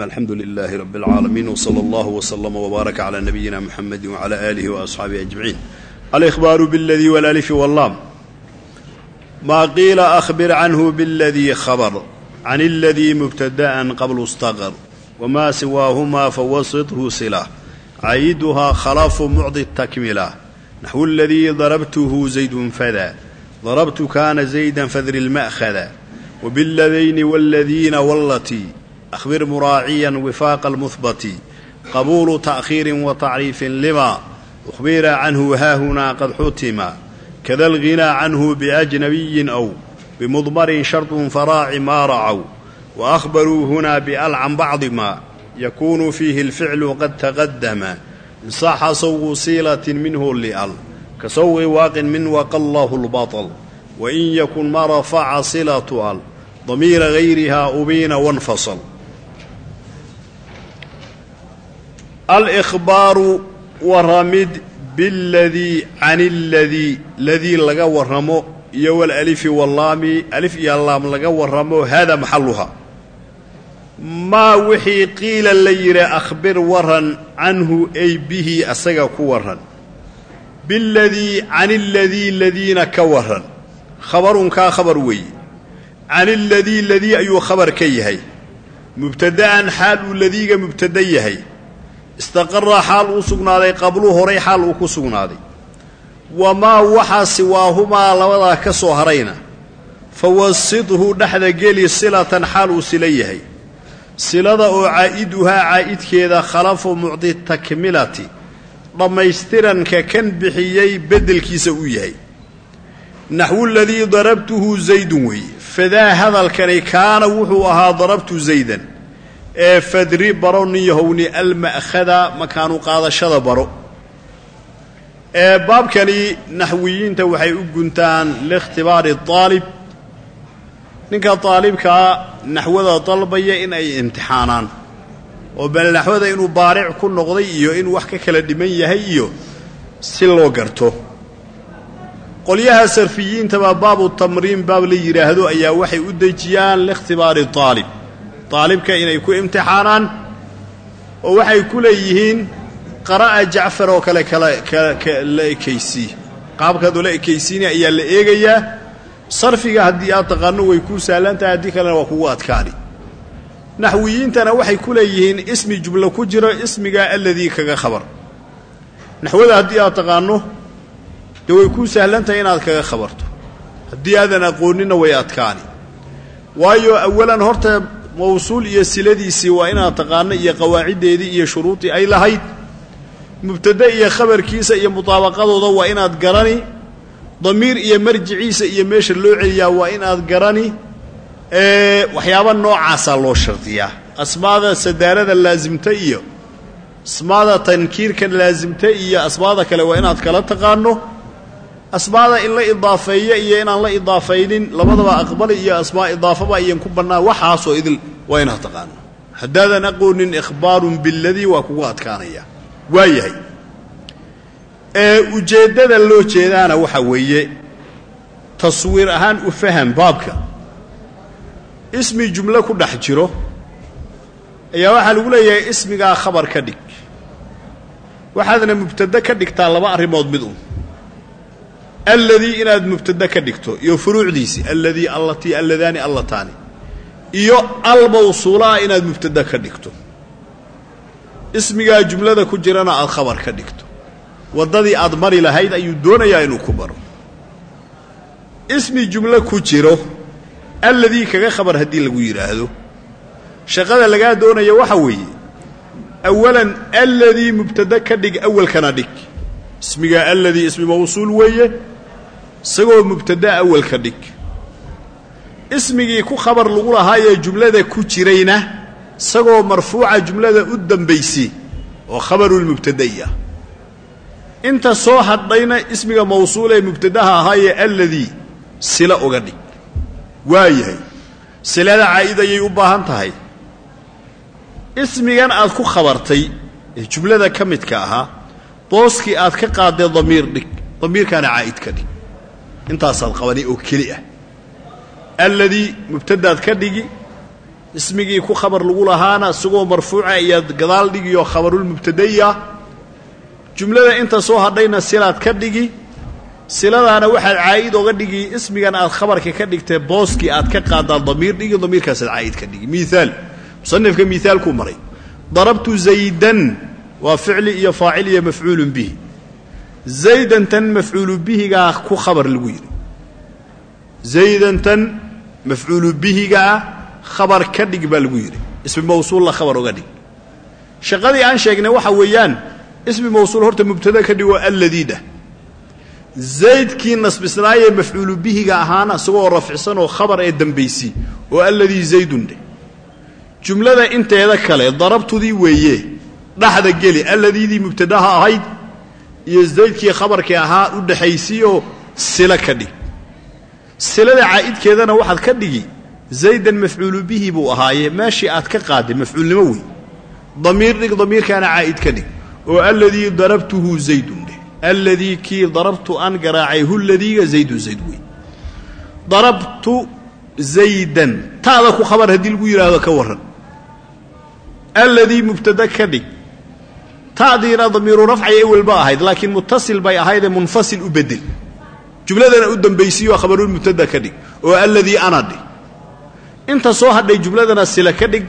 alxamdu lilaahi rab اlcaalamiin wslى اllah wslama wbaaraka clى nabiyina mxamedi wclى alihi waasxaabihi ajmaciin alihbaaru bاladii wlalifi wاllaam maa qiila ahbir canhu bاladii khabr can اladii mubtada'an qablu اstaqr wma siwaahumaa fawasithu sila cayiduhaa khalafu mucdi takmila naxwu اladii darabtuhu zaydun fada darabtu kana zayda fadri اlma'hada wbiladayni wاladiina wاllatii akhbir muraaciyan wifaaqa almuhbati qabuulu ta'khiirin wa tacriifin lima ukhbira canhu haahunaa qad xutima kada alghinaa canhu biajnabiyin aw bimudmarin shardun faraaci maa racaw wa akhbaruu hunaa bial can bacdi maa yakuunu fiihi alficlu qad taqadama imsaaxa sawqu siilatin minhu lial ka sawqi waaqin min waqallaahu lbaطl wain yakun ma rafaca silatu al damiira hayriha ubiina wanfasal alkhbaaru waramid biladii can iladii ladii laga warramo iyo walalifi wallaami alif iyo laam laga warramo hada maxaluha maa wixii qiila la yidhi akhbir waran canhu ay bihi asaga ku waran biladii can iladii ladiina ka waran khabarunkaa khabar weeye can iladii ladii ayuu khabar ka yahay. Mubtada'an xaal uu ladiiga mubtada yahay istaqara xaal uu sugnaaday qablu horay xaal uu ku sugnaaday. Wamaa waxaa siwaahumaa labadaa ka soo harayna. Fawasidhu dhexda geli silatan xaal uu sila yahay. Silada oo caa'iduhaa caa'idkeeda khalafu mucdi takmilati dhammaystiranka kan bixiyey beddelkiisa uu yahay. Naxwu ladii darabtuhu zaydun weeye. Fadaa hadalkani kaana wuxuu ahaa darabtu zaydan ee fadri baro nin yahowni alma'khada makaanu qaadashada baro. Ee baabkani naxwiyiinta waxay u guntaan liikhtibaari aalib ninka daalibkaa naxwada dalbaya in ay imtixaanaan oo bal naxwada inuu baaric ku noqday iyo inuu wax ka kala dhiman yahay iyo si loo garto. Qolyaha sarfiyiintaba baabu tamriin baab la yidhaahdo ayaa waxay u dejiyaan liikhtibaari aalib daalibka inay ku imtixaanaan oo waxay ku leeyihiin qara'a jacfar oo kale kala ekaysii qaabkaadoo la ekaysiina ayaa la eegayaa. Sarfiga haddii aad taqaano way kuu sahlan tahay haddii kalena waa kugu adkaani. Naxwiyiintana waxay ku leeyihiin ismi jumlo ku jiro ismigaa alladii kaga khabar. Naxwada haddii aad taqaano dee way kuu sahlan tahay inaad kaga khabarto. Haddii aadan aqooninna way adkaani. Waayo awalan horta mawsuul iyo siladiisii waa inaad taqaano iyo qawaaciddeedii iyo shuruudii ay lahayd. Mubtade iyo khabarkiisa iyo mutaabaqadooda waa inaad garani. Damiir iyo marjiciisa iyo meesha loo celiyaa waa inaad garani. Waxyaaba noocaasaa loo shardiyaa. Asmaada sadaarada laasimta iyo asmaada tankiirka laasimta iyo asmaada kale waa inaad kala taqaano asmaada in la idaafeeyo iyo inaan la idaafaynin labadaba aqbali iyo asmaa idaafaba iyan ku bannaan. Waxaasoo idil waa inaad taqaano haddaadan aqoonin ikhbaarun biladii waa kugu adkaanaya. Waa yahay. Ee ujeeddada loo jeedaana waxa weeye taswiir ahaan u faham baabka. Ismi jumlo ku dhex jiro ayaa waxaa lagu leeyahay ismigaa khabar ka dhig. Waxaadna mubtade ka dhigtaa laba arrimood mid un alladii inaad mubtade ka dhigto iyo furuucdiisii alladii allatii alladaani allataani iyo almawsuulaa inaad mubtade ka dhigto. Ismigaa jumlada ku jirana aad khabar ka dhigto. Waddadii aad mari lahayd ayuu doonayaa inuu ku baro. Ismi jumlo ku jiro alladii kaga khabar haddii lagu yidhaahdo shaqada lagaa doonaya waxa weeye awalan alladii mubtade ka dhig awalkana dhig. Ismigaa alladii ismi mawsuul weeye isagoo mubtada awal ka dhig. Ismigii ku khabar lagu lahaayee jumlada ku jirayna isagoo marfuuca jumlada u dambaysay oo khabarulmubtada'i ah inta soo hadhayna ismiga mawsuul ee mubtadaha ahaayee alladii sila uga dhig. Waa yahay silada caa'id ayay u baahan tahay. Ismigan aad ku khabartay ee jumlada ka midka ahaa booskii aad ka qaadee damiir dhig damiirkaana caa'id ka dhig intaasaad qabani oo keli ah. Alladii mubtadaad ka dhigi ismigii ku khabar lagu lahaana isagoo marfuuca iyo gadaal dhigiyo khabarulmubtadaya jumlada inta soo hadhayna silaad ka dhigi siladaana waxaad caa'id oga dhigi ismigan aad khabarka ka dhigtay booskii aad ka qaadaa damiir dhigi damiirkaasaad caa'id ka dhigi. Miaal musanifka miaalkuu maray. Darabtu zaydan waa ficli iyo faacil iyo mafcuulun bihi zaydantan mafcuulu bihigaa ku khabar lagu yidhi zaydantan mafcuulu bihigaa khabar ka dhig baa lagu yidhi ismi mawsuulla khabar oga dhig shaqadii aan sheegnay waxa weeyaan ismi mawsuul horta mubtada ka dhig oo alladii dhah zaydkii nasbisnaayee mafcuulu bihiga ahaana isagoo rafcisan oo khabar ee dambaysi oo alladii zaydun dheh jumlada inteeda kale darabtudii weeye dhaxda geli alladiidii mubtadaha ahayd iyo zaydkii khabarkii ahaa u dhexaysiiyoo silo ka dhig. Silada caa'idkeedana waxaad ka dhigi zaydan mafcuulu bihi buu ahaaye meeshii aad ka qaaday mafcuulnimo wey damiir dhig damiirkaana caa'id ka dhig. Oo alladii darabtuhu zaydun dheh alladii kii darabtu aan garaacay hu ladiiga zaydun zayd wey darabtu zaydan. Taada ku khabar haddii lagu yidhaahdo ka warran. Alladii mubtada ka dhig ta'diina damiiru rafcay ewelba ahayd laakiin mutasil bay ahaydee munfasil u bedel. Jumladana u dambaysiiyo khabarulmubtada ka dhig oo alladii ana dhig. Inta soo hadhay jumladana sila ka dhig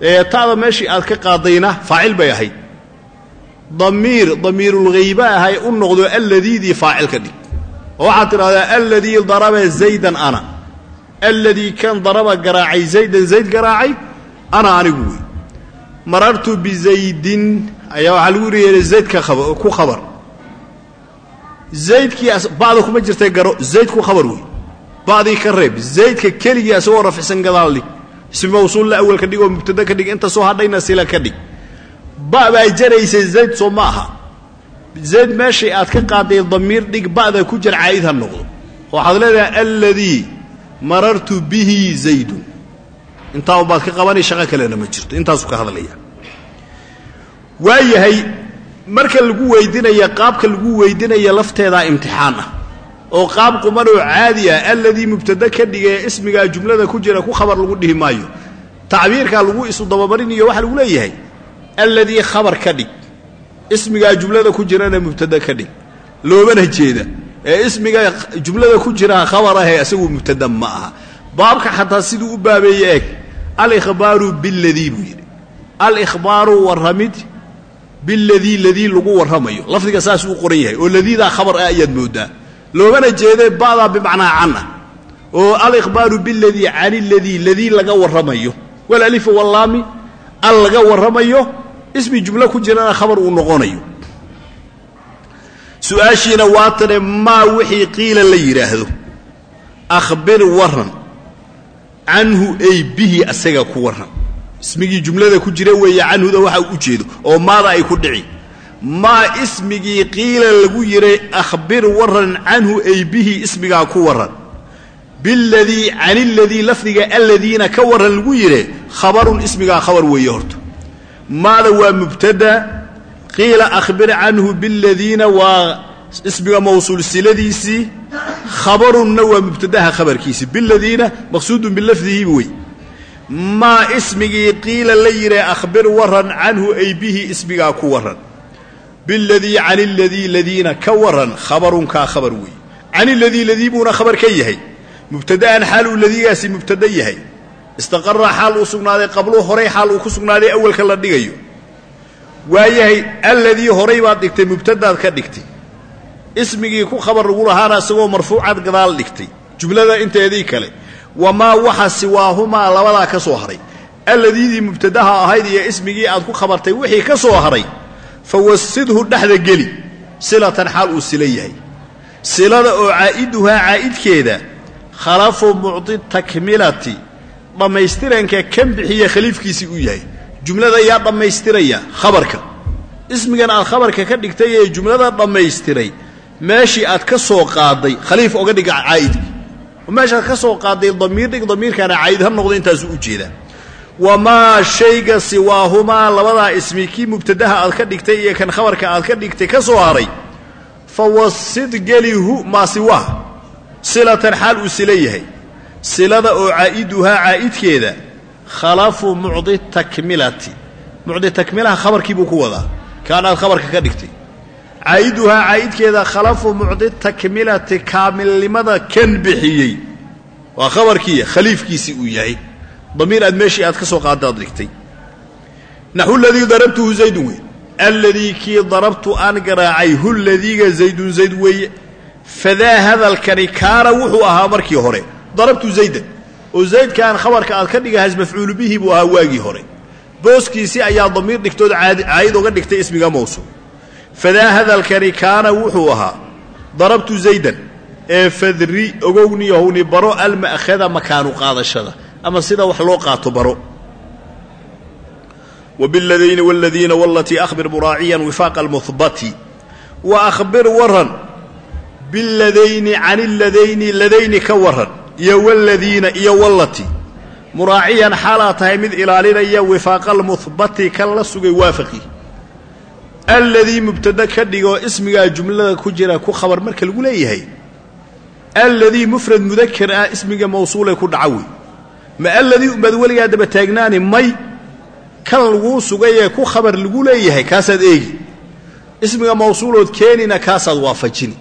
ee ta'da meeshii aad ka qaadayna faacil bay ahayd. Damiir damiirulghayba ahay u noqdo alladiidii faacil ka dhig. Oo waxaad tidhahdaa alladii daraba zaydan ana. Alladii kan daraba garaacay zaydan zayd marartu bizaydin ayaa waxaa lagu yeehay zaydka ku khabar. Zaydkii ba'da kuma jirtay garo zayd ku khabar wey ba'dii ka reeb zaydka keligii asagoo rafcisan gadaal dhig. Ismi mawsuulla awal ka dhig oo mubtada ka dhig inta soo hadhayna sila ka dhig. Ba baa jaraysay zayd soo ma aha. Zayd meeshay aad ka qaaday damiir dhig ba'da ku jir caa'id ha noqdo. Waxaad leedahay alladii marartu bihi zaydun intaa unbaad ka qabanay shaqo kalena ma jirto. Intaasuu ka hadlaya. Waayahay marka lagu weydinaya qaabka lagu weydinaya lafteedaa imtixaan ah. Oo qaab quman oo caadi ah alladii mubtada ka dhigee ismigaa jumlada ku jira ku khabar lagu dhihi maayo. Tacbiirkaa lagu isu dabamarinayo waxaa lagu leeyahay. Alladii khabar ka dhig. Ismigaa jumlada ku jirana mubtada ka dhig. Loomana jeeda. Ee ismiga jumlada ku jira khabar ahee isagu mubtada ma aha baabka xataa siduu u baabeeye eeg alikhbaaru biladii buu yidhi. Alikhbaaru warramid biladii ladii lagu warramayo. Lafdiga saasuu u qoran yahay oo ladiidaa khabar ah ayaad mooddaa loomana jeedee ba'daa bimacnaa can ah oo alikhbaaru biladii cani ladii ladii laga warramayo. Walalifu wallaami al laga warramayo ismi jumlo ku jirana khabar uu noqonayo. Su'aashiina waatane maa wixii qiila la yidhaahdo akhbir warran canhu ay bihi asaga ku warran. Ismigii jumlada ku jira weeye canhuda waxa u jeedo oo maada ay ku dhici. Maa ismigii qiila lagu yihay akhbir warran canhu ay bihi ismigaa ku warran. Biladii caniladii lafdiga alladiina ka warran lagu yidhi khabarun ismigaa khabar weeye horta. Maada waa mubtada qiila akhbir canhu biladiina waa ismiga mawsuul siladiisii khabarunna waa mubtadaha khabarkiisii biladiina maqsuudun bilafdihi wey maa ismigii qiila la yidhi akhbir warran canhu ay bihi ismigaa ku warran. Biladii cani ladii ladiina ka warran khabarunkaa khabar weeye cani ladii ladii buuna khabar ka yahay mubtada'an xaal uu ladiigaasi mubtada yahay. Istaqara xaal uu sugnaaday qablu horay xaal uu ku sugnaaday awalka la dhigayo. Waayahay alladii horay baad dhigtay mubtadaad ka dhigtay ismigii ku khabar lagu lahaana isagoo marfuucaad gadaal dhigtay. Jumlada inteedii kale wamaa waxa siwaahumaa labadaa ka soo haray. Alladiidii mubtadaha ahayd iyo ismigii aad ku khabartay wixii ka soo haray fawasidhu dhexda geli silatan xaal uu sila yahay. Silada oo caa'iduhaa caa'idkeeda khalafu mucdi takmilati dhammaystiranka kan bixiya khaliifkiisii uu yahay. Jumlada yaa dhammaystiraya khabarka. Ismigan aad khabarka ka dhigtay ee jumlada dhammaystiray meeshii aad ka soo qaaday khaliif oga dhiga caa'idka meeshaad ka soo qaaday damiir dhig damiirkaana caa'id ha noqdo intaasuu u jeedaa wamaa shayga siwaahumaa labadaa ismi kii mubtadaha aad ka dhigtay iyo kan khabarka aad ka dhigtay ka soo haray. Fawasid gelihu maa siwaaha silatan xaal uu sila yahay. Silada oo caa'iduhaa caa'idkeeda khalafu mucdi takmilati. Mucdi takmilaha khabarkii buu ku wadaa. Kaanaad khabarka ka dhigtay caa'iduhaa caa'idkeeda khalafu mucdi takmilati kaamilnimada kan bixiyey. Waa khabarkiiya khaliifkiisii uu yahay. Damiir aad meeshii aad ka soo qaadaad dhigtay. Naxu ladii darabtuhu zaydun wey alladii kii darabtu aan garaacay hu ladiiga zaydun zayd weeye. Fadaa hadalkani kaana wuxuu ahaa markii hore. Darabtu zaydan. Oo zaydkaan khabarka aad ka dhigahays mafcuulu bihi buu ahaa waagii hore. Booskiisii ayaa damiir dhigtood oga dhigtay ismiga fadaa hadalkani kaana wuxuu ahaa darabtu zaydan ee fadri ogowniyahowni baro alma'khada makaanu qaadashada ama sida wax loo qaato baro wbladayni wladiina wlatii ahbir muraaciyan wifaaqa almuhbati wa ahbir waran biladayni can ladayni ladayni ka waran iyo wladiina iyo walati muraaciyan xaalaa tahay mid ilaalinaya wifaaqa almuhbati kan la sugay waafaqi alladii mubtada ka dhigoo ismigaa jumlada ku jira ku khabar marka lagu leeyahay. Alladii mufrad mudaker ah ismiga mawsuule ku dhacawi ma alladii ubaad weligaa daba taagnaani may kan laguu sugayee ku khabar lagu leeyahay kaasaad eegi. Ismiga mawsuulood keenina kaasaad waafajin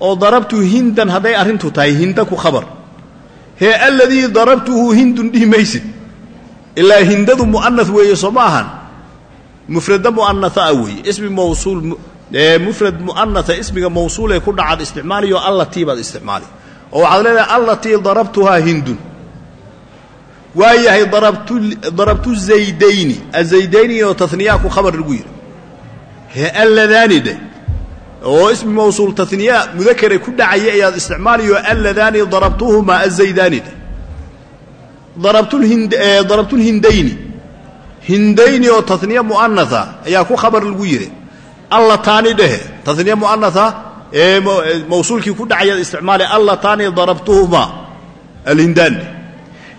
oo darabtu hindan hadday arintu tahay hinda ku khabar. He alladii darabtuhu hindun dhihi maysid ilaa hindadu mu'anaf weeye soo ma mufrada mu'anaa weeye. Ismi mawsuul mufrad mu'anaa ismiga mawsuulee ku dhacaad isticmaaliyo allatii baad isticmaali. Oo waxaad leedahay allatii darabtuhaa hindun. Waa yahay darabtu zaydayni. Azaydayni oo taniyaa ku khabar lagu yidhi alladaani dheh oo ismi mawsuul taniya mudakare ku dhacaya ayaad isticmaalayo alladaani darabtuhumaa azaydaani dheh darabtulhindayni hindayni oo taniya mu'anaa ayaa ku khabar lagu yidhi. Allataani dhehe taniya mu'anaa ee mawsuulkii ku dhacayaad isticmaala allataani darabtuhumaa alhindaan.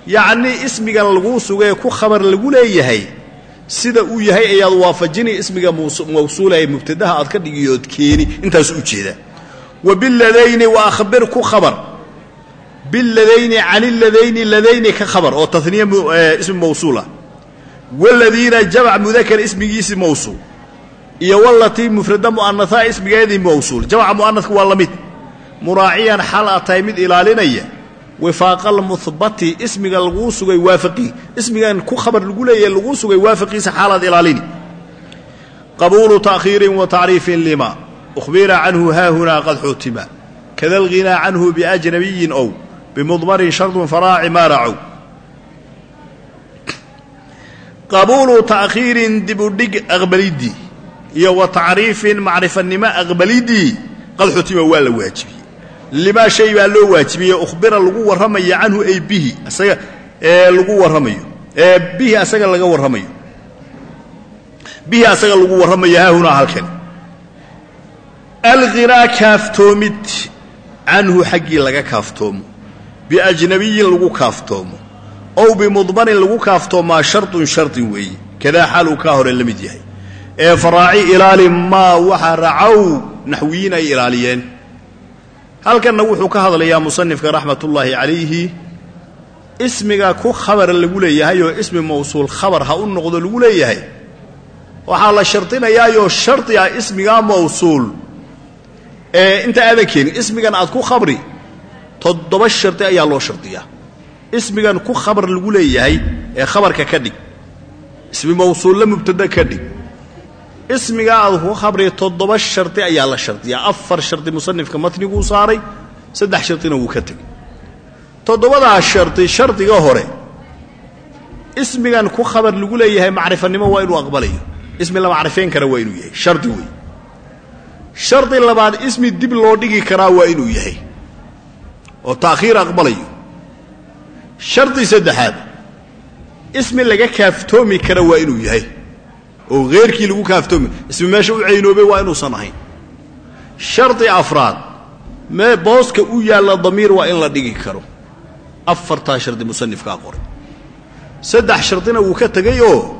Yacnii ismigan laguu sugee ku khabar lagu leeyahay sida uu yahay ayaad waafajini ismiga mawsuula ee mubtadaha aad ka dhigiyood keeni intaas u jeeda. Wa akhbir ku khabar. Biladayni can iladayni ladayni ka khabar oo taniya ismi mawsuula waladiina jamc mudakar ismigiisi mawsuul iyo walatii mufrada mu'anahaa ismigeedii mawsuul jamca mu'anadka waa la mid muraaciyan xal a tahay mid ilaalinaya wifaaqalmuhbati ismiga laguu sugay waafaqii ismigan ku khabar lagu leeyahay laguu sugay waafaqiisa xaalaad ilaalini qabuulu taakhiirin wa tacriifin lima ukhbira canhu haahunaa qad xutima kada alghinaa canhu biajnabiyin ow bimudmarin shardun faraaci maa racow qabuulu taakhiirin dibudhig aqbalidii iyo wa tacriifin macrifanimo aqbalidii qad xutima waa la waajibiyey limaa shay baa loo waajibiyey ukhbira lagu warramayo canhu ay bihi asaga lagu warramayo. Bihi asaga laga warramayo. Bihi asaga lagu warramayo haahunaa halkan. Alghinaa kaaftoomid canhu xaggii laga kaaftoomo. Biajnabiyin lagu kaaftoomo ow bimudmarin lagu kaaftoomaa shardun shardin weeye kadaa xaaluu kaa hore la mid yahay. Ee faraaci ilaali maa waxa racow naxwiyiin ay ilaaliyeen. Halkanna wuxuu ka hadlayaa musanifka raxmatullaahi calayhi ismiga ku khabar lagu leeyahay oo ismi mawsuul khabar ha u noqdo lagu leeyahay. Waxaa la shardinayaayoo shardi ah ismigaa mawsuul. Ee inta aadan keenin ismigan aad ku khabri toddoba shardi ayaa loo shardiyaa ismigan ku khabar lagu leeyahay ee khabarka ka dhig. Ismi mawsuulla mubtada ka dhig. Ismigaa aad ku khabri toddoba shardi ayaa la shardiyaa afar shardi musanifka matniguu saaray saddex shardina wuu ka tegey. Toddobadaa shardi shardiga hore ismigan ku khabar lagu leeyahay macrifanimo waa inuu aqbalayo. Ismi la macrifayn kara waa inuu yahay. Shardi wey shardi labaad ismi dib loo dhigi karaa waa inuu yahay. Oo taakhiir aqbalayo shardi saddexaad. Ismi laga kaaftoomi kara waa inuu yahay. Oo heyrkii lagu kaaftoomi. Ismi meesha u caynoobay waa inuusan ahayn. Shardi afraad. Mee booska u yaalla damiir waa in la dhigi karo. Afartaa shardi musanifkaa qoray. Saddex shardina wuu ka tegay oo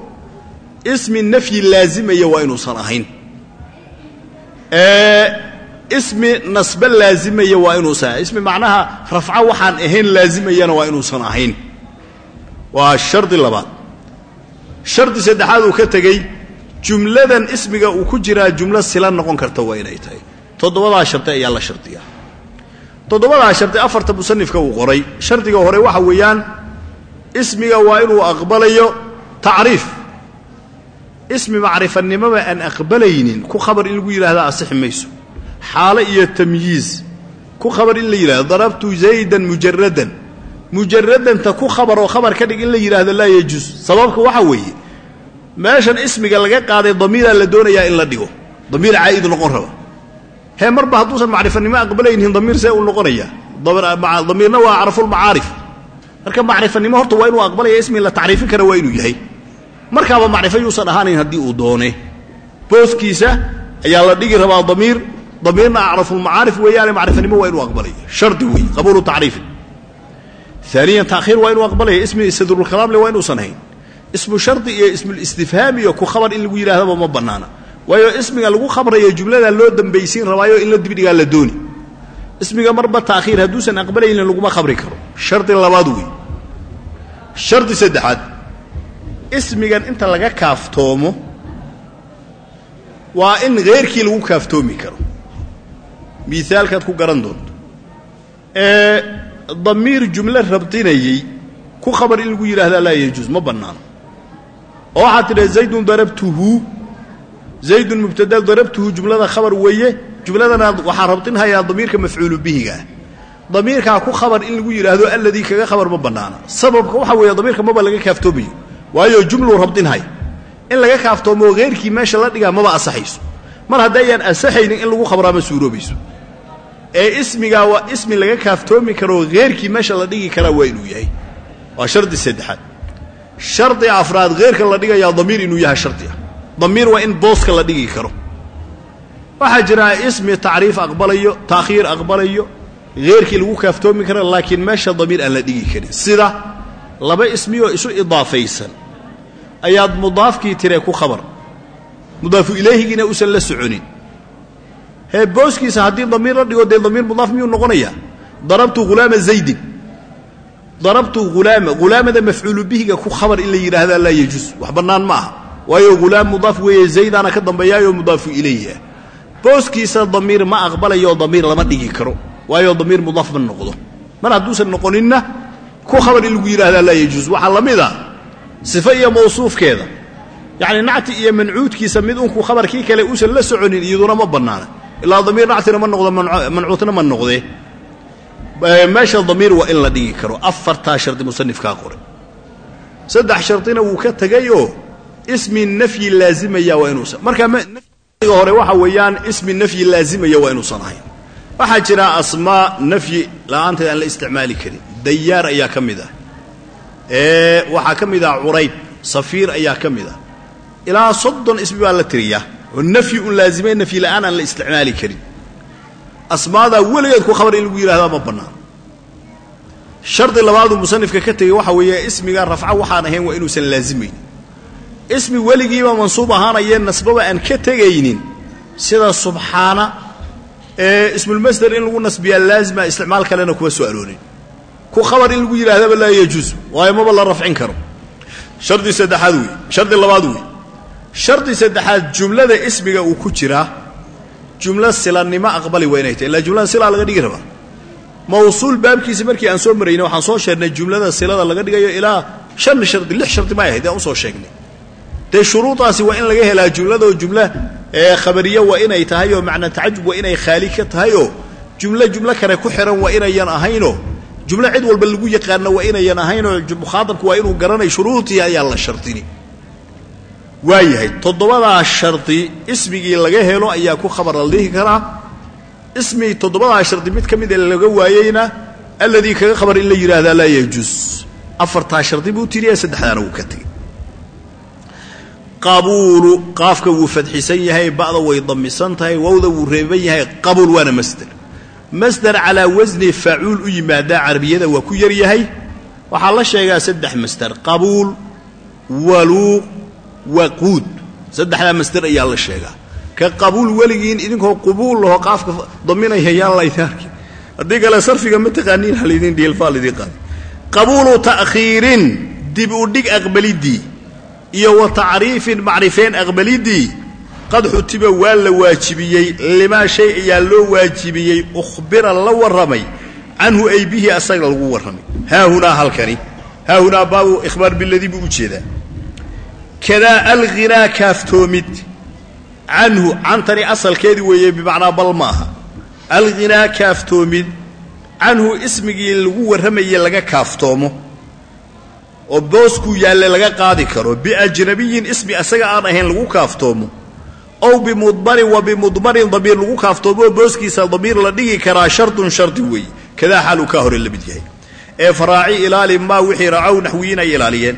ismi nafyi laazimaya waa inuusan ahayn ismi nasbe laazimaya waa inuusan ismi macnaha rafco waxaan ahayn laazimayana waa inuusan ahayn. Waa shardi labaad. Shardi saddexaad uu ka tegey jumladan ismiga uu ku jiraa jumlo sila noqon karta waa inay tahay. Toddobadaa shardi ayaa la shardiyaa toddobadaa shardi afarta musanifka uu qoray. Shardiga hore waxa weeyaan ismiga waa inuu aqbalayo tacriif. Ismi macrifanimaba aan aqbalaynin. Ku khabar in lagu yidhahda asixi mayso xaalo iyo tamyiiz. Ku khabar in la yidhahdo darabtu zaydan mujaradan mujaradanta ku khabar oo khabar ka dhig in la yidhaahdo laa yajuus sababka waxa weeye meeshan ismiga laga qaaday damiiraa la doonayaa in la dhigo. Damiir caa'idu noqon raba. Hee marba hadduusan macrifanimo aqbalaynin damiir see uu noqonaya damiirna waa acrafulmacaarif marka macrifanimo horta waa inuu ismi la tacriifin kara waa inuu yahay. Markaaba macrifo yuusan ahaanayn haddii uu doone booskiisa ayaa la dhigi rabaa damiir damiirna acrafulmacaarif weeyaane macrifanimo waa inuu aqbalaya shardi weeye qabuulu tacriifin aaniyan taakhiir waa inuu aqbalaya ismi sadrulkalaamle waa inuusan hayn. Ismu shardi iyo ismulistifhaam iyo ku khabar in lagu yidhahdaba ma bannaana. Waayo ismiga lagu khabrayo jumlada loo dambaysiin rabaayo in la dibdhigaa la dooni. Ismiga marba taakhiir hadduusan aqbalaynin laguma khabri karo. Shardi labaad wey shardi saddexaad. Ismigan inta laga kaaftoomo waa in heyrkii lagu kaaftoomi karo miaalkaad ku garan doonto. Ee damiir jumlo rabdinayey ku khabar in lagu yidhahdaa laa yajuus ma bannaano. Oo waxaad tidhaha zaydun darabtuhu zaydun mubtada darabtuhu jumlada khabar weeye jumladana waxaa rabdinhayaa damiirka mafcuulu bihiga. Ah damiirkaa ku khabar in lagu yidhaahdo alladii kaga khabar ma bannaana sababka waxa weeye damiirka maba laga kaaftoomayo waayo jumluu rabdinhay in laga kaaftoomo heyrkii meesha la dhigaa maba asaxayso. Mar haddayaan asaxaynin in lagu khabraa ma suuroobayso ee ismigaa waa ismi laga kaaftoomi karoo heyrkii meesha la dhigi karaa waa inuu yahay. Waa shardi saddexaad. Shardi afraad heyrka la dhigayaa damiir inuu yahay shardi ah. Damiir waa in booska la dhigi karo. Waxaa jira ismi tacriif aqbalayo taakhiir aqbalayo heyrkii lagu kaaftoomi kara laakiin meesha damiir aan la dhigi karin. Sida laba ismi oo isu idaafaysan ayaad mudaafkii tiree ku khabar. Mudaafu ilayhigiina usan la soconin hee booskiisa haddii damiir la dhigo dee damiir mudaaf miyuu noqonayaa? Darabtu hulaama zaydin. Darabtu hulaama hulaamada mafcuulu bihiga ku khabar in la yidhaahdaa laa yajuus wax bannaan ma aha. Waayo hulaam mudaaf weeye zaydaana ka dambeeyaayoo mudaafu ilayhi ah booskiisa damiir ma aqbalayoo damiir lama dhigi karo. Waayo damiir mudaaf ma noqdo. Mar hadduusan noqoninna ku khabar in lagu yidhahdaa laa yajuus waxaa la mid a sifo iyo mawsuufkeeda. Yacni nacti iyo mancuudkiisa mid unku khabarkii kale uusan la soconin iyaduna ma bannaana ilaa damiir nactina ma noqdo mancuudna ma noqdee meesha damiir waa in la dhigi karo. Afartaa shardi musanifkaa qoray. Saddex shardina wuu ka tegayoo ismi nafyi laazimaya waa inuusan. Marka nafyiga hore waxa weeyaan ismi nafyi laazimaya waa inuusan ahayn. Waxaa jira asmaa nafyi la'aanteed aan la isticmaali karin. Dayaar ayaa ka mid ah. Waxaa ka mid ah curayb safiir ayaa ka mid ah. Ilaa soddon ismi baa la tiriyaa oo nafyi un laazimay nafyi la'aan aan la isticmaali karin. Asmaadaa weligeed ku khabar in lagu yidhahdaa ma bannaan. Shardi labaaduu musanifka ka tegey waxa weeye ismiga rafca waxaan ahayn waa inuusan laazimaynin ismi weligiiba mansuub ahaanayee nasbaba aan ka tegaynin. Sida subxaana ee ismulmasder in lagu nasbiyaa laazima isticmaal kalena kuma soo aroorin. Ku khabar in lagu yidhahdaba laa yajuus waayo maba la shardi saddexaad jumlada ismiga uu ku jiraa jumlo silanimo aqbali waa inay tahay illaa jumlada silaa laga dhigi rabaa mawsuul baabkiisa markii aan soo maraynay waxaan soo sheegnay jumlada silada laga dhigayo ilaa shan shardi lix shardi ma ahayd aan u soo sheegnay. Dee shuruudaasi waa in laga helaa jumladoo jumla khabariya waa inay tahay oo macna tacajub waa inay khaali ka tahay oo jumlo jumlo kale ku xihan waa inayan ahaynoo jumlo cid walba lagu yaqaano waa inayan ahaynoo mukhaatabku waa inuu garanay shuruudii ayaa la shardini waayahay toddobadaa shardi ismigii laga helo ayaa ku khabar la dhihi karaa. Ismi toddobadaa shardi mid ka mida laga waayeyna alladii kaga khabar in la yidhaahdaa laa yajuus afartaa shardi buu tiriya saddexdaana wuu ka tegey qabuulu qaafka wuu fadxisan yahay ba'da way damisan tahay wowda wuu reeban yahay qabuul waana masder. Masder calaa wasni faacuul u yimaadaa carabiyada waa ku yar yahay waxaa la sheegaa saddex masder qabuul waluuq waquud saddexdaa masder ayaa la sheegaa. Ka qabuul weligiin idinkoo qubuul laho qaafka daminaya yaan laydin arkin haddii kale sarfiga ma taqaaniin halaydin dhiilfaa laydin qaadi. Qabuulu ta'khiirin dib u dhig aqbaliddii iyo wa tacriifin macrifeen aqbaliddii qad xutiba waa la waajibiyey. Limaa shay ayaa loo waajibiyey. Ukhbira la warramay. Canhu ay bihi asaga lagu warramay. Haahunaa halkani. Haahunaa baabu ikhbaar biladii buu u jeedaa kadaa alghinaa kaaftoomid. Canhu cantani asalkeedii weeye bimacnaa bal ma aha alghinaa kaaftoomid. Canhu ismigii lagu warramayey laga kaaftoomo. Oo booskuu yaalle laga qaadi karo. Biajnabiyin ismi asaga aan ahayn lagu kaaftoomo. Ow bimudmarin wa bimudmarin damiir lagu kaaftoomo. Oo booskiisa damiir la dhigi karaa shardun shardi weeye. Kadaa xaaluu kaa hore la mid yahay. Ee faraaci ilaali maa wixii racow naxwiyiin ay ilaaliyeen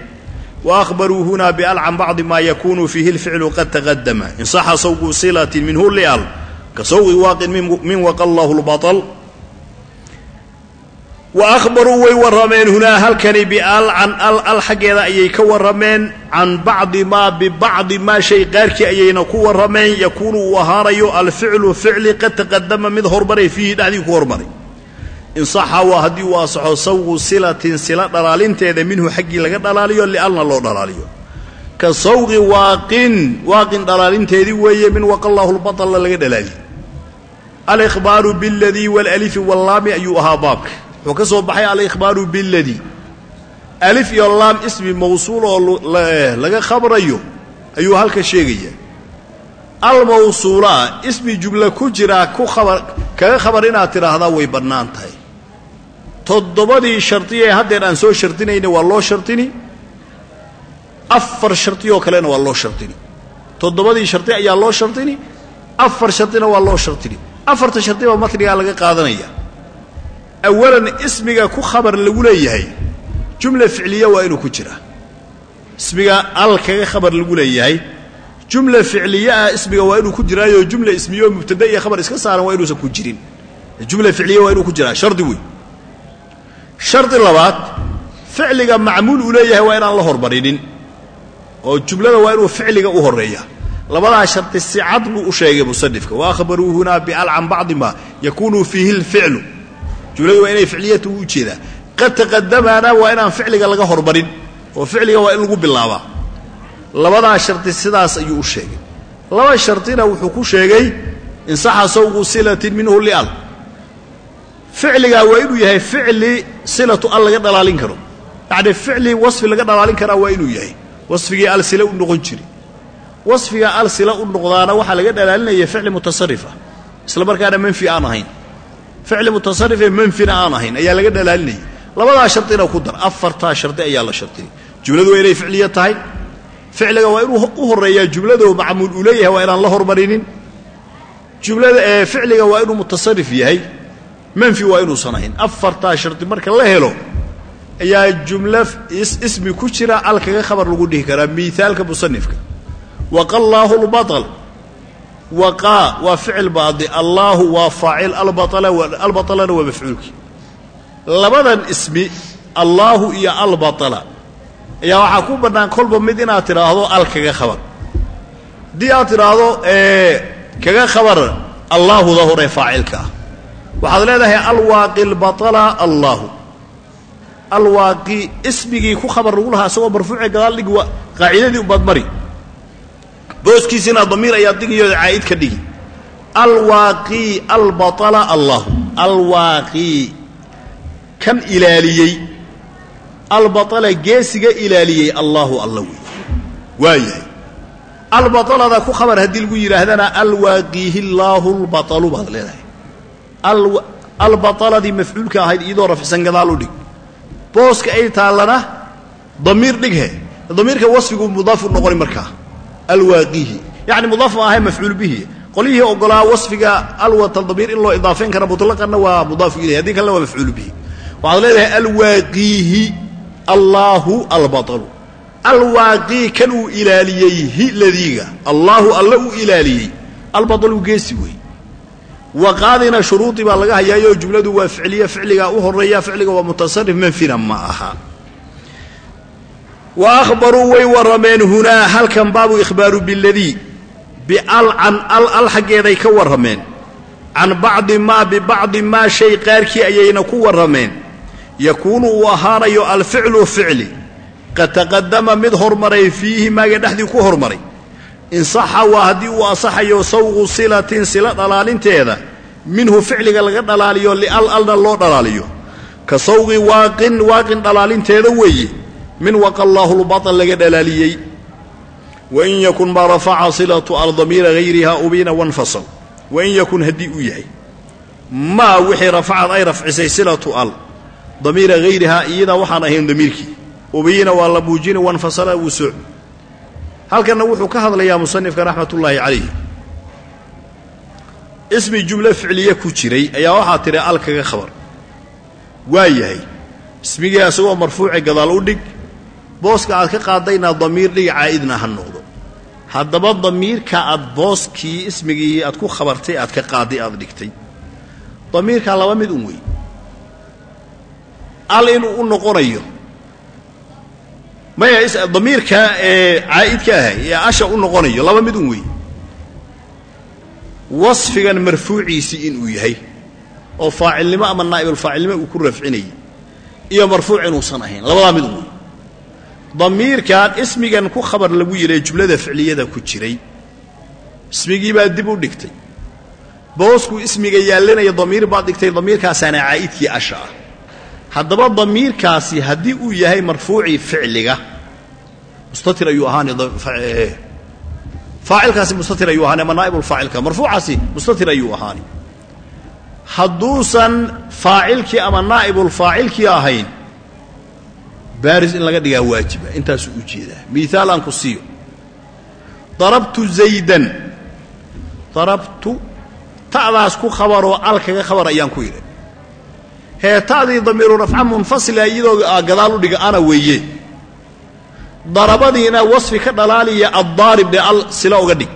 wa ahbaruu hunaa bial can bacdi maa yakuunu fiihi lficlu qad taqadama in saxa sawqu silatin minhu lial ka sawqi waaqin min waqa allahu lbaطl wa ahbaruu way warrameen hunaa halkani bial can al al xaggeeda ayay ka warrameen can bacdi maa bibacdi maa shay qaarkii ayayna ku warrameen yakuunu uu ahaanayo alficlu ficli qad taqadama mid hormaray fiihi dhexdii ku hormaray insaxa waa haddii uu asaxo sawqu silatin sila dhalaalinteeda minhu xaggii laga dhalaaliyo lialna loo dhalaaliyo. Ka sawqi waaqin waaqin dhalaalinteedii weeye min waqallaahu lbatalla laga dhalaaliye alikhbaaru biladii walalifi wallaami ayuu ahaa baabka. Wuxuu ka soo baxay alikhbaaru biladii alif iyo laam ismi mawsuul oo laga khabrayo ayuu halka sheegaya. Almawsuulaa ismi jumla ku jiraa ku khabar kaga khabar inaad tidhaahdaa way bannaan tahay toddobadii shardi ee haddeer aan soo shardinayna waa loo shardini afar shardi oo kalena waa loo shardini toddobadii shardi ayaa loo shardini afar shardina waa loo shardini afarta shardiba matnigaa laga qaadanaya. Awalan ismiga ku khabar lagu leeyahay jumla ficliya waa inuu ku jiraa ismiga al khabar lagu leeyahay jumla ficliye ah ismiga waa inuu ku jiraayo jumla ismiyo mubtada iyo khabar iska saaran waa inuusan ku jirin. Jumla ficliya waa inuu ku jiraa shardi wey shardi labaad ficliga macmuul uu leeyahay waa inaan la hormarinin oo jumlada waa inuu ficliga u horreeya labadaa shardi si cad buu u sheegay musanifka. Wa akhbaruu hunaa bial can bacdi maa yakuunu fiihi lficlu. Jumladu waa inay ficliyatu u jeedaa qad taqadamaana waa inaan ficliga laga hormarin oo ficliga waa in lagu bilaabaa. Labadaa shardi sidaas ayuu u sheegay. Laba shardina wuxuu ku sheegay insaxa sawqu silatin minhu lial ficligaa waa inuu yahay ficli silatu al laga dhalaalin karo. Yacni ficli wasfi laga dhalaalin karaa waa inuu yahay. Wasfigii al sila u noqon jiri. Wasfiga al sila u noqdaana waxaa laga dhalaalinaya ficli mutasarifa isla markaana manfi aan ahayn. Ficli mutasarifee manfina aan ahayn ayaa laga dhalaalinaya. Labadaa shardina ku dar. Afartaa shardi ayaa la shardiyay jumladu waa inay ficliya tahay. Ficliga waa inuu u horeeyaa jumlado macmuul uu leeyahay waa inaan la hormarinin. Jumlada ficliga waa inuu mutasarif yahay manfi waa inuusan ahayn afartaa shardi marka la helo ayaa jumlo ismi ku jira alkaga khabar lagu dhihi karaa miaalka musanifka. Waqallaahu lbaal waqaa waa ficil baadi. Allaahu waa faacil albalana waa mafcuulkii labadan ismi allaahu iyo albaala ayaa waxaa ku bannaan kolba mid inaad tidhaahdo al kaga khabar. Haddii aad tidhaahdo kaga khabar allaahda hore faacilka ah waxaad leedahay alwaaqi lbaطla allaahu alwaaqi ismigii ku khabar lagu lahaa isagoo marfuuce gadaal dhigi waa qaacidadii ubaad mari booskiisina damiir ayaad dhigiyo caa'id ka dhigi alwaaqi albaطla allaahu alwaaqi kan ilaaliyey albaطla geesiga ilaaliyey allaahu alla wey waa yahay albaطlada ku khabar haddii lagu yidhaahdana alwaaqiihi llaahu lbaطlu baad leedahay albaطladii mafcuulka ahayd iyadoo rafcsan gadaal u dhig booska ay taallana damiir dhighe damiirka wasfigu mudaafu noqoni markaa alwaaqiihi yacni mudaaf ma ahay mafcuul bihi qolyihii ogolaa wasfiga alwata damiir in loo idaafeyn kara muطlaqanna waa mudaafu ilayh haddii kalena waa mafcuul bihi waxaad leedahay alwaaqiihi allaahu albaطlu alwaaqii kan uu ilaaliyey hi ladiiga allaahu alla uu ilaaliyey albaطlu geesi wey waqaadina shuruudii baa laga hayaayoo jumladu waa ficliya ficligaa u horreeya ficliga waa mutasarif manfina ma aha. Wa ahbaruu way warrameen hunaa halkan baabu ikhbaaru biladii bial can al al xaggeeday ka warrameen. Can bacdi maa bibacdi maa shay qaarkii ayayna ku warrameen. Yakuunu uu ahaanayo alficlu ficli. Qad taqadama mid hormaray fiihi maaga dhexdii ku hormaray insaxa waa haddii uu asaxayo sawqu silatin sila dhalaalinteeda minhu ficliga laga dhalaaliyo lial alna loo dhalaaliyo. Ka sawqi waaqin waaqin dhalaalinteeda weeye min waqallaahu lbaطn laga dhalaaliyey. Wain yakun maa rafaca silatu al damiira hayriha ubiina wanfasal wain yakun haddii uu yahay. Maa wixii rafacad ay rafcisay silatu al damiira hayrihaa iyadaa waxaan ahayn damiirkii. Ubiina waa la muujina wanfasala wuu soo halkanna wuxuu ka hadlayaa musanifka raxmatullaahi calayh. Ismi jumlo ficliye ku jiray ayaa waxaa tidhi al kaga khabar. Waa yahay ismigii asagoo marfuuci gadaal u dhig booska aad ka qaadayna damiir dhig caa'idna ha noqdo. Haddaba damiirka aad booskii ismigii aad ku khabartay aad ka qaaday aad dhigtay. Damiirkaa laba mid un wey al inuu u noqonayo maya damiirka ee caa'idka ahay ee asha u noqonayo laba mid un wey wasfigan marfuuciisii inuu yahay oo faacilnimo ama naa'ibulfaacilnimo uu ku rafcinayay iyo marfuuc inuusan ahayn labadaa mid un wey damiirkan ismigan ku khabar lagu yidhay jumlada ficliyada ku jiray. Ismigii baad dib u dhigtay. Boosku ismiga yaallanaya damiir baad dhigtay damiirkaasaana caa'idkii asha ah haddaba damiirkaasi haddii uu yahay marfuucii ficliga mustatir ayuu ahaani faacilkaasi mustatir ayuu ahaani ama naa'ibulfaacilka marfuucaasi mustatir ayuu ahaani. Hadduusan faacilkii ama naa'ibulfaacilkii ahayn baaris in laga dhigaa waajiba intaasuu u jeedaa. Miaal aan ku siiyo. Darabtu zaydan. Darabtu ta'daas ku khabaroo al kaga khabar ayaan ku yidhi hee ta'dii damiiru rafca munfasila iyadoo gadaal u dhiga ana weeye. Darabadiina wasfi ka dhalaaliya addaarib dhe al sila uga dhig.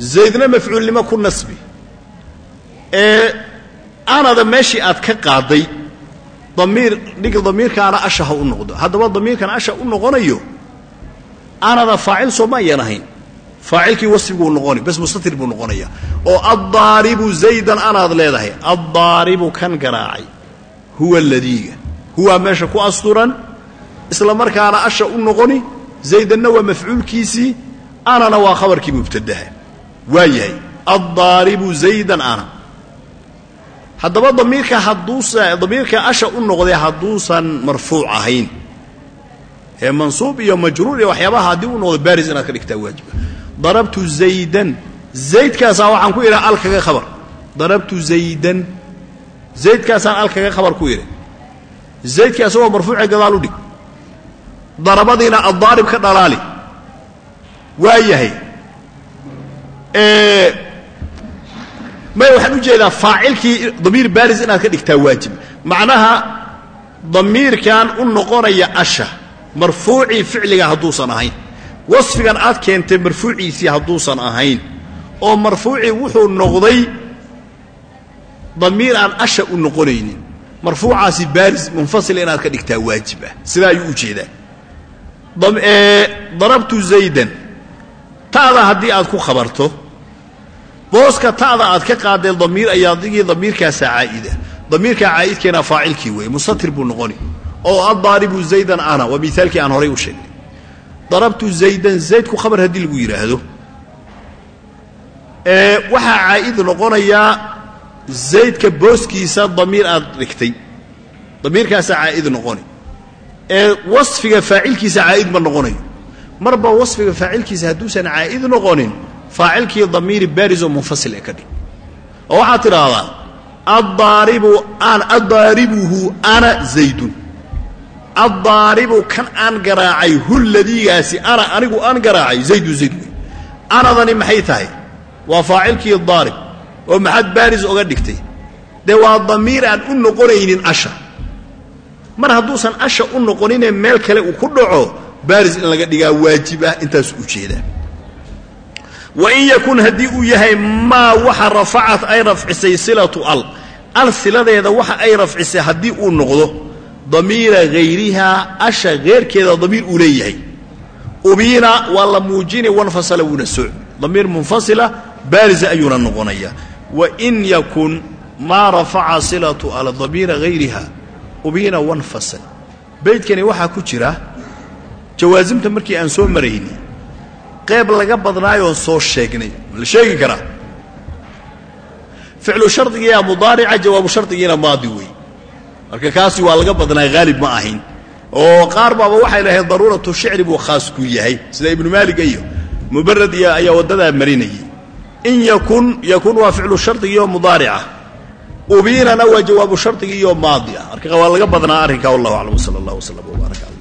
Zaydna mafcuulnimo ku nasbi. Ee anada meeshii aad ka qaaday damiir dhig damiirkaana asha ha u noqdo. Haddaba damiirkan asha u noqonayo anada faacil soo ma ayan ahayn faacilkii wasfiguu noqoni bas mustatir buu noqonaya. Oo addaaribu zaydan anaad leedahay addaaribu kan garaacay huwa ladiiga. Huwaa meesha ku asturan isla markaana asha u noqoni zaydanna waa mafcuulkiisii anana waa khabarkii mubtadaha. Waa yahay addaaribu zaydan ana. Haddaba damiirka hadduusa damiirka asha u noqday hadduusan marfuuc ahayn. Ee mansuub iyo majruur iyo waxyaabaha haddii u noqdo baaris inaad ka dhigtaa waajiba darabtu zaydan. Zaydkaasaa waxaan ku idhaha al kaga khabar. Darabtu zaydan. Zaydkaasaan al kaga khabar ku idhi zaydkii asagoo marfuuce gadaal u dhig. Darabadiina addaarib ka dhalaali. Waa yahay. Maya waxaan u jeedaa faacilkii damiir baaris inaad ka dhigtaa waajib. Macnaha damiirkan u noqonaya asha. Marfuucii ficliga hadduusan ahayn wasfigan aad keentay marfuuciisii hadduusan ahayn oo marfuucii wuxuu noqday damiir aan asha u noqonaynin. Marfuucaasi baaris munfasil inaad ka dhigtaa waajib ah. Sidaa ayuu u jeedaa. Darabtu zaydan. Ta'da haddii aad ku khabarto booska ta'da aad ka qaadeen damiir ayaa digii damiirkaasaa caa'ida. Damiirkaa caa'idkeena faacilkii weeye mustatir buu noqoni. Oo addaaribu zaydan ana waa miaalkii aan horay u sheegnay darabtu zaydan zaydku khabar haddii lagu yidhaahdo waxaa caa'id noqonayaa zaydka booskiisa damiir aad dhigtay. Damiirkaasaa caa'id noqoni ee wasfiga faacilkiisa caa'id ma noqonayo marba wasfiga faacilkiisa hadduusan caa'id noqonin faacilkii damiiri baarisoo munfasil ee ka dhig. Oo waxaad tidhaahdaa addaaribu an addaaribuhu ana zaydun addaaribu kan aan garaacay hulladiigaasi ana anigu aan garaacay zaydu zayd wey anadani maxay tahay? Waa faacilkii daarib oo maxaad baaris oga dhigtay. Dee waa damiir aan u noqonaynin asha. Mar hadduusan asha u noqoninee meel kale uu ku dhaco baaris in laga dhigaa waajib ah intaasu u jeedaa wain yakun haddii uu yahay maa waxa rafacat ay rafcisay silatu al al siladeeda waxa ay rafcisay haddii uu noqdo damiira hayrihaa asha heerkeeda damiir uu leeyahay. Ubiina waa la muujini wanfasala wuuna sooc damiir munfasila baarisa ayuuna noqonaya. Wain yakun maa rafaca silatu al damiira hayriha ubiina wanfasal beydkani waxaa ku jira jawaasimta markii aan soo maraynay qayb laga badnaayoon soo sheegnay. Ma la sheegi karaa? Ficlu shardigiiyaa mudaarica jawaabu shardigiina maadi wey marka kaasi waa laga badnaa haalib ma ahayn. Oo qaar baaba waxay lahayd daruuratu shicri buu khaas ku yahay. Sida ibnu maalig iyo mubarad iyo ayaa waddadaa marinayay. In yakun yakun waa ficlu shardigiioo mudaarica ubiinana waa jawaabu shardigiioo maadi ah. Marka waa laga badnaa arrinkaa wallahu aclam. Wsala allah wslam wbaarak